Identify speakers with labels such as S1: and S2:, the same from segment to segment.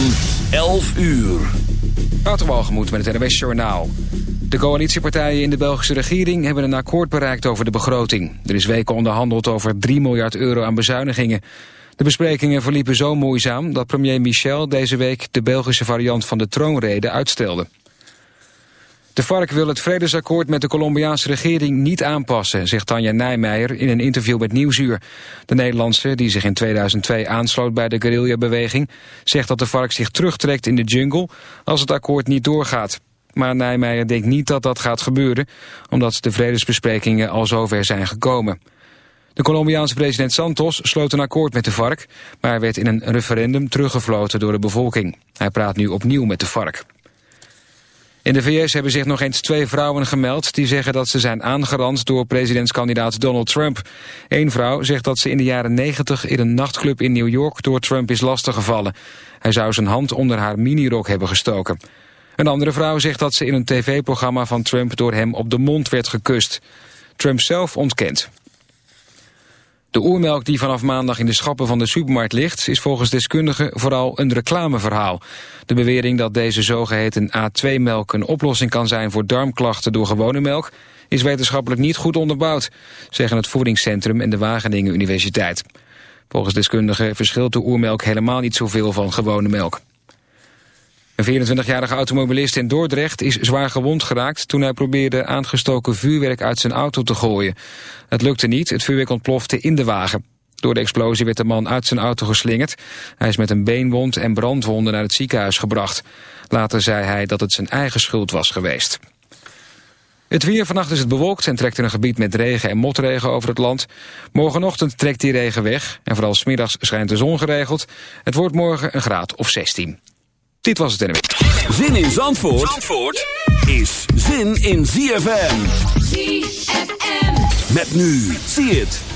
S1: van 11 uur.
S2: Waterwalgemoed met het NWS Journaal. De coalitiepartijen in de Belgische regering hebben een akkoord bereikt over de begroting. Er is weken onderhandeld over 3 miljard euro aan bezuinigingen. De besprekingen verliepen zo moeizaam dat premier Michel deze week de Belgische variant van de troonrede uitstelde. De FARC wil het vredesakkoord met de Colombiaanse regering niet aanpassen, zegt Tanja Nijmeijer in een interview met Nieuwsuur. De Nederlandse, die zich in 2002 aansloot bij de guerrilla-beweging, zegt dat de FARC zich terugtrekt in de jungle als het akkoord niet doorgaat. Maar Nijmeijer denkt niet dat dat gaat gebeuren, omdat de vredesbesprekingen al zover zijn gekomen. De Colombiaanse president Santos sloot een akkoord met de FARC, maar werd in een referendum teruggefloten door de bevolking. Hij praat nu opnieuw met de FARC. In de VS hebben zich nog eens twee vrouwen gemeld... die zeggen dat ze zijn aangerand door presidentskandidaat Donald Trump. Eén vrouw zegt dat ze in de jaren 90 in een nachtclub in New York... door Trump is lastiggevallen. Hij zou zijn hand onder haar minirok hebben gestoken. Een andere vrouw zegt dat ze in een tv-programma van Trump... door hem op de mond werd gekust. Trump zelf ontkent. De oermelk die vanaf maandag in de schappen van de supermarkt ligt... is volgens deskundigen vooral een reclameverhaal. De bewering dat deze zogeheten A2-melk een oplossing kan zijn... voor darmklachten door gewone melk... is wetenschappelijk niet goed onderbouwd... zeggen het Voedingscentrum en de Wageningen Universiteit. Volgens deskundigen verschilt de oermelk helemaal niet zoveel van gewone melk. Een 24-jarige automobilist in Dordrecht is zwaar gewond geraakt... toen hij probeerde aangestoken vuurwerk uit zijn auto te gooien. Het lukte niet, het vuurwerk ontplofte in de wagen. Door de explosie werd de man uit zijn auto geslingerd. Hij is met een beenwond en brandwonden naar het ziekenhuis gebracht. Later zei hij dat het zijn eigen schuld was geweest. Het weer vannacht is het bewolkt en trekt in een gebied met regen en motregen over het land. Morgenochtend trekt die regen weg en vooral smiddags schijnt de zon geregeld. Het wordt morgen een graad of 16. Dit was het NW.
S1: Zin in Zandvoort, Zandvoort is zin in ZFM.
S3: ZFM.
S1: Met nu, zie het.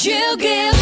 S4: she'll give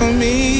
S4: for me.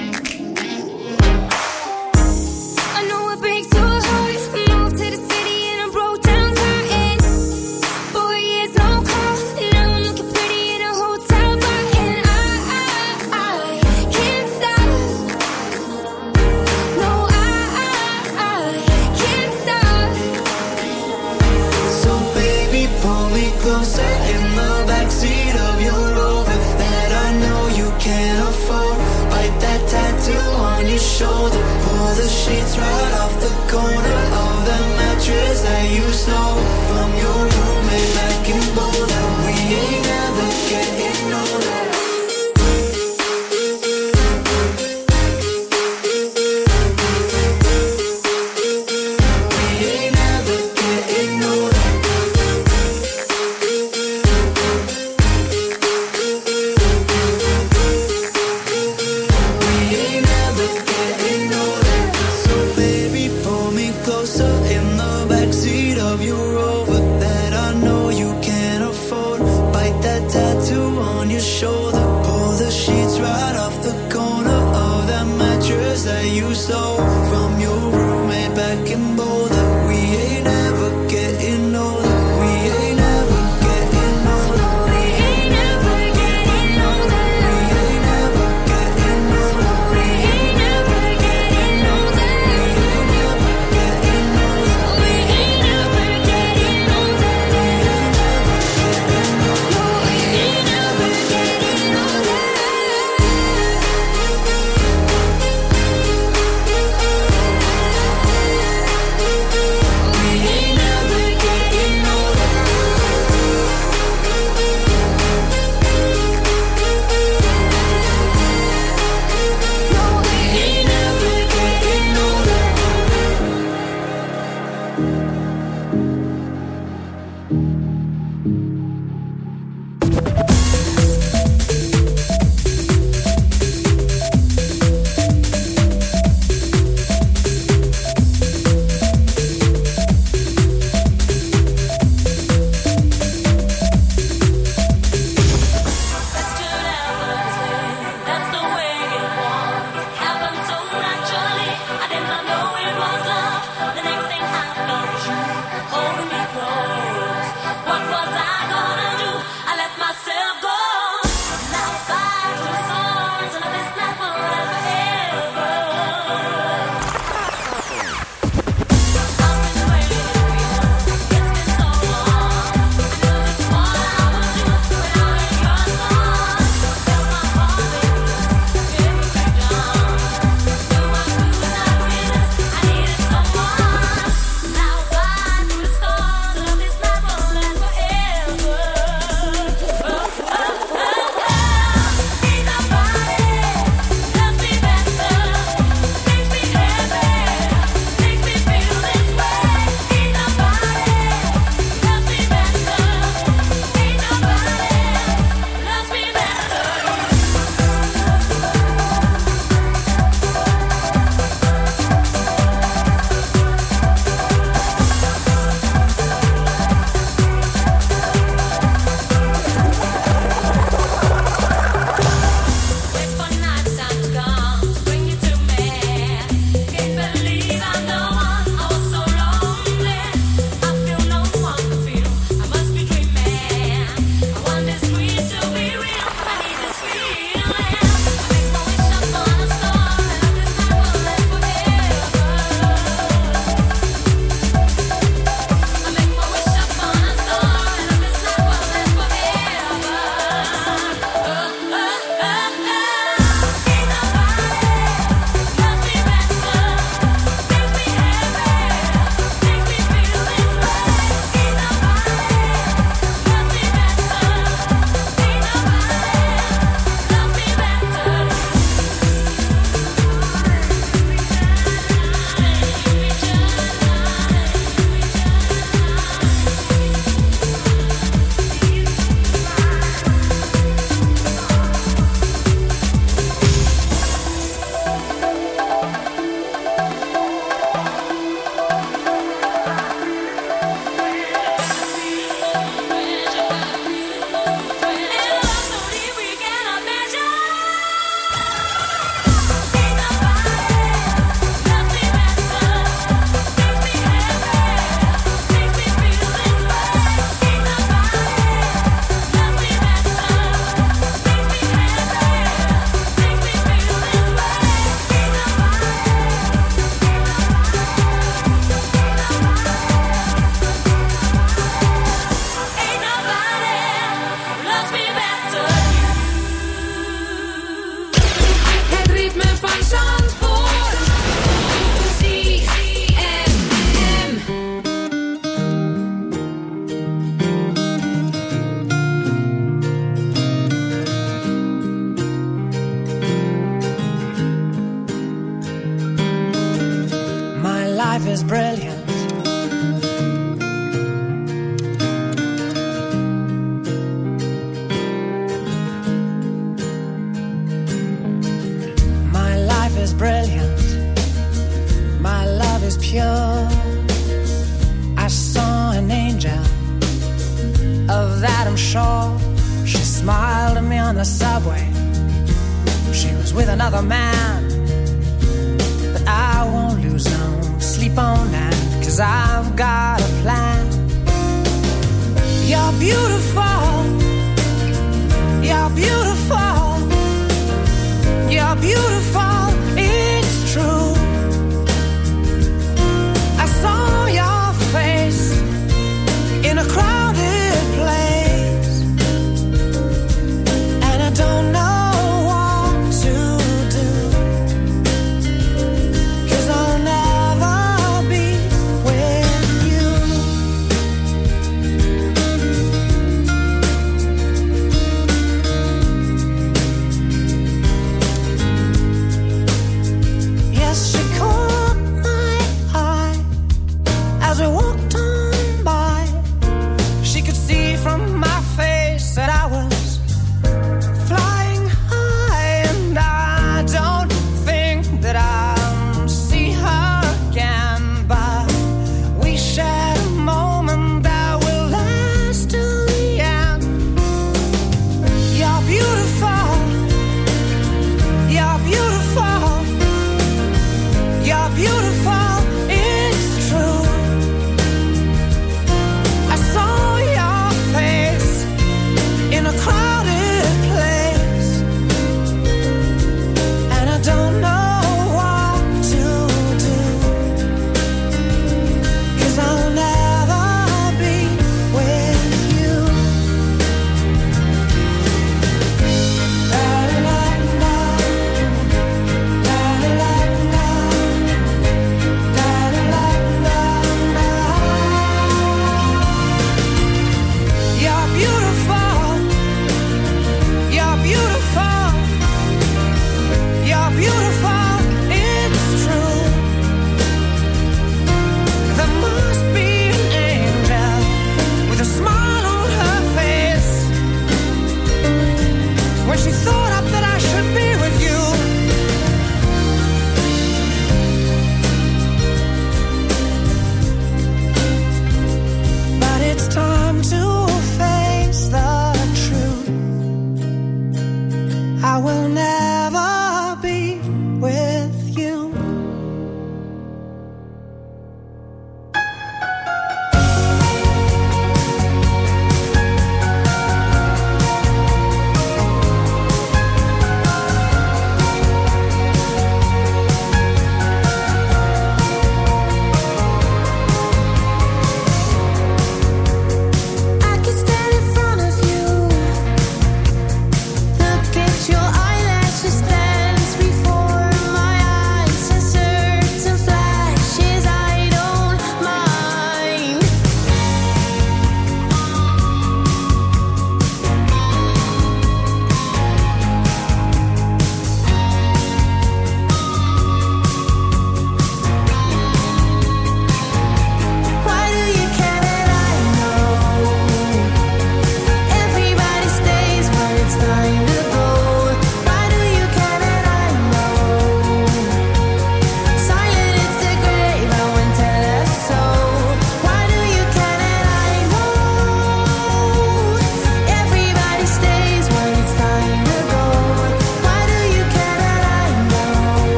S5: life is
S1: brilliant.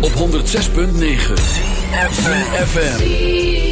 S1: Op 106.9 FM.